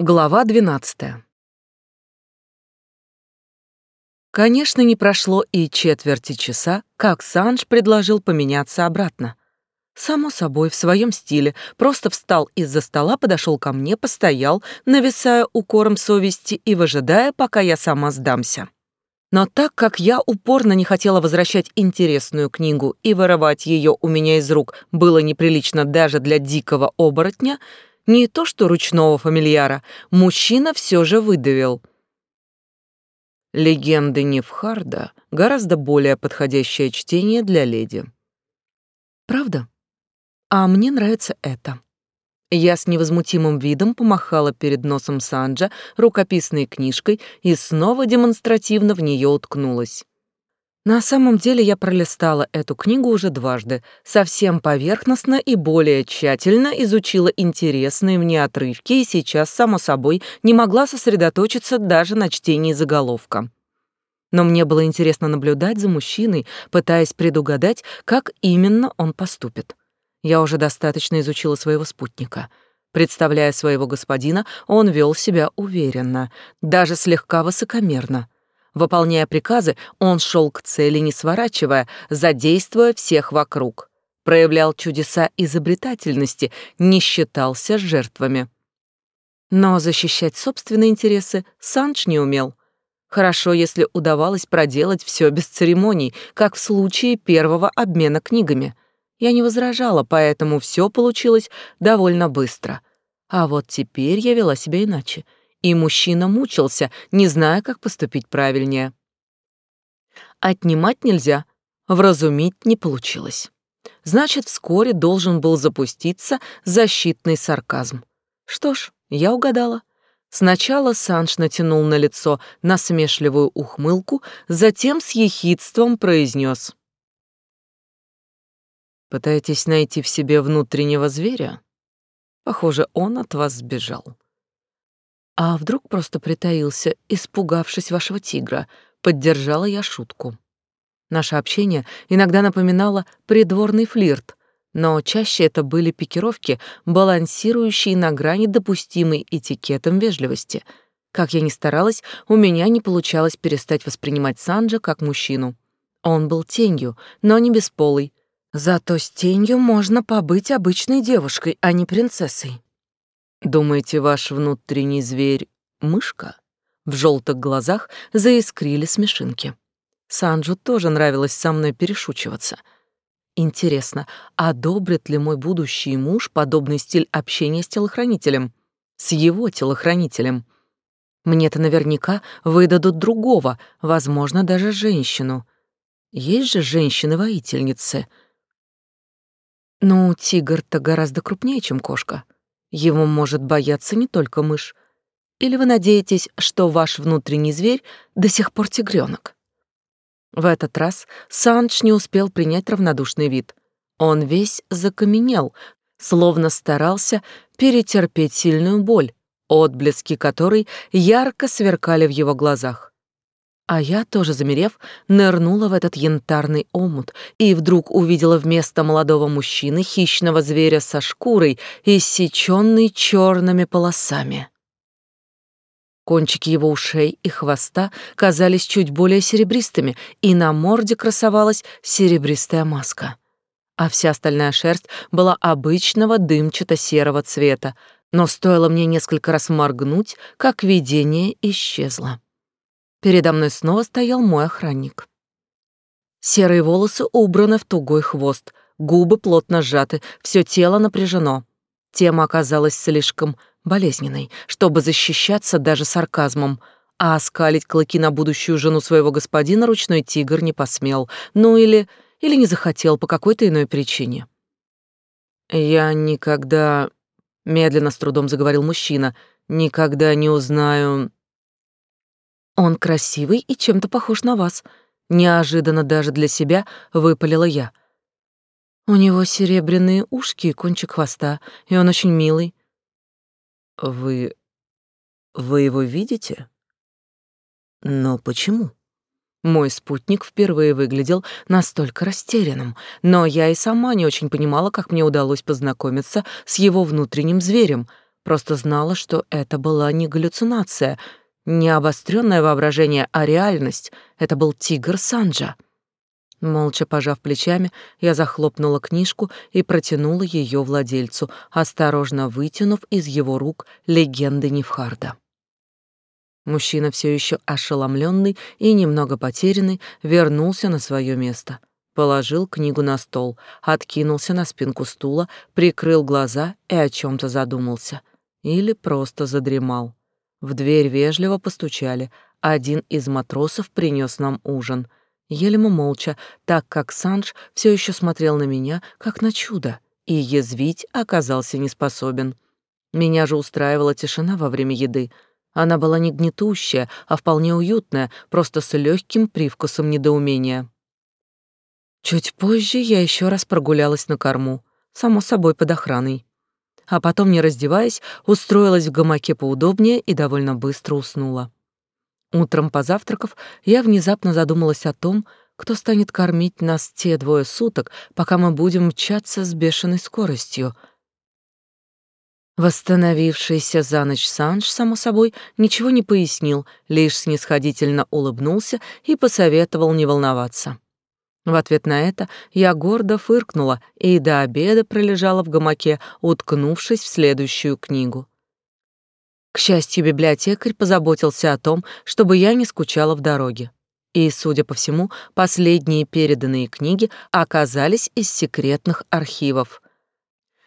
Глава 12. Конечно, не прошло и четверти часа, как Санж предложил поменяться обратно. Само собой, в своем стиле, просто встал из-за стола, подошел ко мне, постоял, нависая укором совести и выжидая, пока я сама сдамся. Но так как я упорно не хотела возвращать интересную книгу и вырывать ее у меня из рук было неприлично даже для дикого оборотня, не то что ручного фамильяра, мужчина все же выдавил. Легенды Невхарда — гораздо более подходящее чтение для леди. Правда? А мне нравится это. Я с невозмутимым видом помахала перед носом Санджа рукописной книжкой и снова демонстративно в нее уткнулась. На самом деле я пролистала эту книгу уже дважды, совсем поверхностно и более тщательно изучила интересные мне отрывки и сейчас, само собой, не могла сосредоточиться даже на чтении заголовка. Но мне было интересно наблюдать за мужчиной, пытаясь предугадать, как именно он поступит. Я уже достаточно изучила своего спутника. Представляя своего господина, он вел себя уверенно, даже слегка высокомерно — Выполняя приказы, он шел к цели, не сворачивая, задействуя всех вокруг. Проявлял чудеса изобретательности, не считался жертвами. Но защищать собственные интересы Санч не умел. Хорошо, если удавалось проделать все без церемоний, как в случае первого обмена книгами. Я не возражала, поэтому все получилось довольно быстро. А вот теперь я вела себя иначе — и мужчина мучился, не зная, как поступить правильнее. Отнимать нельзя, вразумить не получилось. Значит, вскоре должен был запуститься защитный сарказм. Что ж, я угадала. Сначала Санж натянул на лицо насмешливую ухмылку, затем с ехидством произнес. «Пытаетесь найти в себе внутреннего зверя? Похоже, он от вас сбежал. А вдруг просто притаился, испугавшись вашего тигра? Поддержала я шутку. Наше общение иногда напоминало придворный флирт, но чаще это были пикировки, балансирующие на грани допустимой этикетом вежливости. Как я ни старалась, у меня не получалось перестать воспринимать Санджа как мужчину. Он был тенью, но не бесполый. Зато с тенью можно побыть обычной девушкой, а не принцессой. Думаете, ваш внутренний зверь — мышка? В желтых глазах заискрили смешинки. Санджу тоже нравилось со мной перешучиваться. Интересно, одобрит ли мой будущий муж подобный стиль общения с телохранителем? С его телохранителем? Мне-то наверняка выдадут другого, возможно, даже женщину. Есть же женщины-воительницы. Ну, тигр-то гораздо крупнее, чем кошка. Его может бояться не только мышь. Или вы надеетесь, что ваш внутренний зверь до сих пор тигренок? В этот раз Санч не успел принять равнодушный вид. Он весь закаменел, словно старался перетерпеть сильную боль, отблески которой ярко сверкали в его глазах. А я, тоже замерев, нырнула в этот янтарный омут и вдруг увидела вместо молодого мужчины хищного зверя со шкурой, иссеченной черными полосами. Кончики его ушей и хвоста казались чуть более серебристыми, и на морде красовалась серебристая маска. А вся остальная шерсть была обычного дымчато-серого цвета, но стоило мне несколько раз моргнуть, как видение исчезло. Передо мной снова стоял мой охранник. Серые волосы убраны в тугой хвост, губы плотно сжаты, все тело напряжено. Тема оказалась слишком болезненной, чтобы защищаться даже сарказмом, а оскалить клыки на будущую жену своего господина ручной тигр не посмел, ну или... или не захотел по какой-то иной причине. «Я никогда...» — медленно с трудом заговорил мужчина. «Никогда не узнаю...» Он красивый и чем-то похож на вас. Неожиданно даже для себя выпалила я. У него серебряные ушки и кончик хвоста, и он очень милый. Вы... вы его видите? Но почему? Мой спутник впервые выглядел настолько растерянным, но я и сама не очень понимала, как мне удалось познакомиться с его внутренним зверем. просто знала, что это была не галлюцинация, не обостренное воображение, а реальность. Это был тигр Санджа. Молча пожав плечами, я захлопнула книжку и протянула ее владельцу, осторожно вытянув из его рук легенды Невхарда. Мужчина все еще ошеломленный и немного потерянный вернулся на свое место. Положил книгу на стол, откинулся на спинку стула, прикрыл глаза и о чем то задумался. Или просто задремал. В дверь вежливо постучали. Один из матросов принес нам ужин — Ели мы молча, так как Санж все еще смотрел на меня, как на чудо, и язвить оказался не способен. Меня же устраивала тишина во время еды. Она была не гнетущая, а вполне уютная, просто с легким привкусом недоумения. Чуть позже я еще раз прогулялась на корму, само собой под охраной. А потом, не раздеваясь, устроилась в гамаке поудобнее и довольно быстро уснула. Утром позавтракав, я внезапно задумалась о том, кто станет кормить нас те двое суток, пока мы будем мчаться с бешеной скоростью. Восстановившийся за ночь Санж, само собой, ничего не пояснил, лишь снисходительно улыбнулся и посоветовал не волноваться. В ответ на это я гордо фыркнула и до обеда пролежала в гамаке, уткнувшись в следующую книгу. К счастью, библиотекарь позаботился о том, чтобы я не скучала в дороге. И, судя по всему, последние переданные книги оказались из секретных архивов.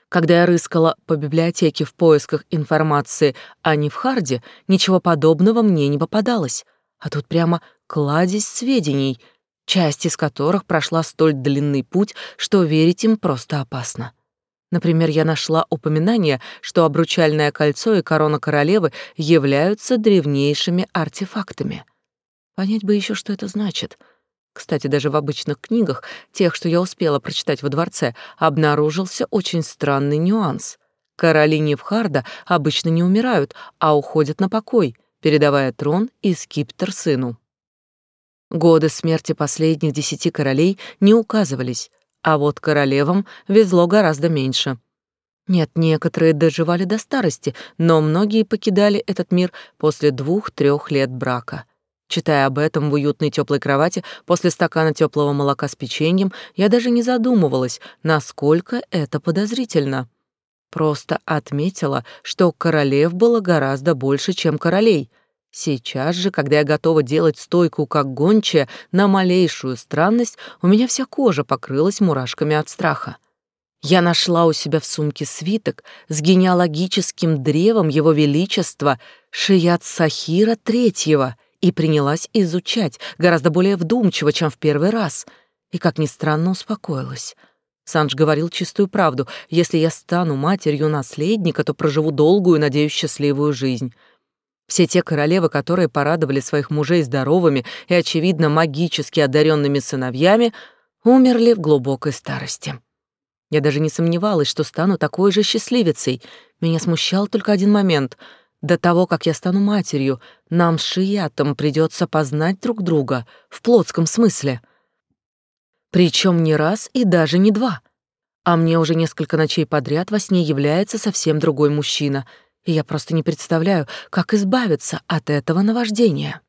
Когда я рыскала по библиотеке в поисках информации о Невхарде, ничего подобного мне не попадалось. А тут прямо кладезь сведений, часть из которых прошла столь длинный путь, что верить им просто опасно. Например, я нашла упоминание, что обручальное кольцо и корона королевы являются древнейшими артефактами. Понять бы еще, что это значит. Кстати, даже в обычных книгах, тех, что я успела прочитать во дворце, обнаружился очень странный нюанс. Короли Невхарда обычно не умирают, а уходят на покой, передавая трон и скиптер сыну. Годы смерти последних десяти королей не указывались, а вот королевам везло гораздо меньше. Нет, некоторые доживали до старости, но многие покидали этот мир после двух-трех лет брака. Читая об этом в уютной теплой кровати после стакана теплого молока с печеньем, я даже не задумывалась, насколько это подозрительно. Просто отметила, что королев было гораздо больше, чем королей — Сейчас же, когда я готова делать стойку как гончая на малейшую странность, у меня вся кожа покрылась мурашками от страха. Я нашла у себя в сумке свиток с генеалогическим древом Его Величества Шият Сахира Третьего и принялась изучать гораздо более вдумчиво, чем в первый раз, и, как ни странно, успокоилась. Санж говорил чистую правду. Если я стану матерью наследника, то проживу долгую, надеюсь, счастливую жизнь. Все те королевы, которые порадовали своих мужей здоровыми и, очевидно, магически одаренными сыновьями, умерли в глубокой старости. Я даже не сомневалась, что стану такой же счастливицей. Меня смущал только один момент. До того, как я стану матерью, нам с Шиятом придется познать друг друга в плотском смысле. Причем не раз и даже не два. А мне уже несколько ночей подряд во сне является совсем другой мужчина — и я просто не представляю, как избавиться от этого наваждения.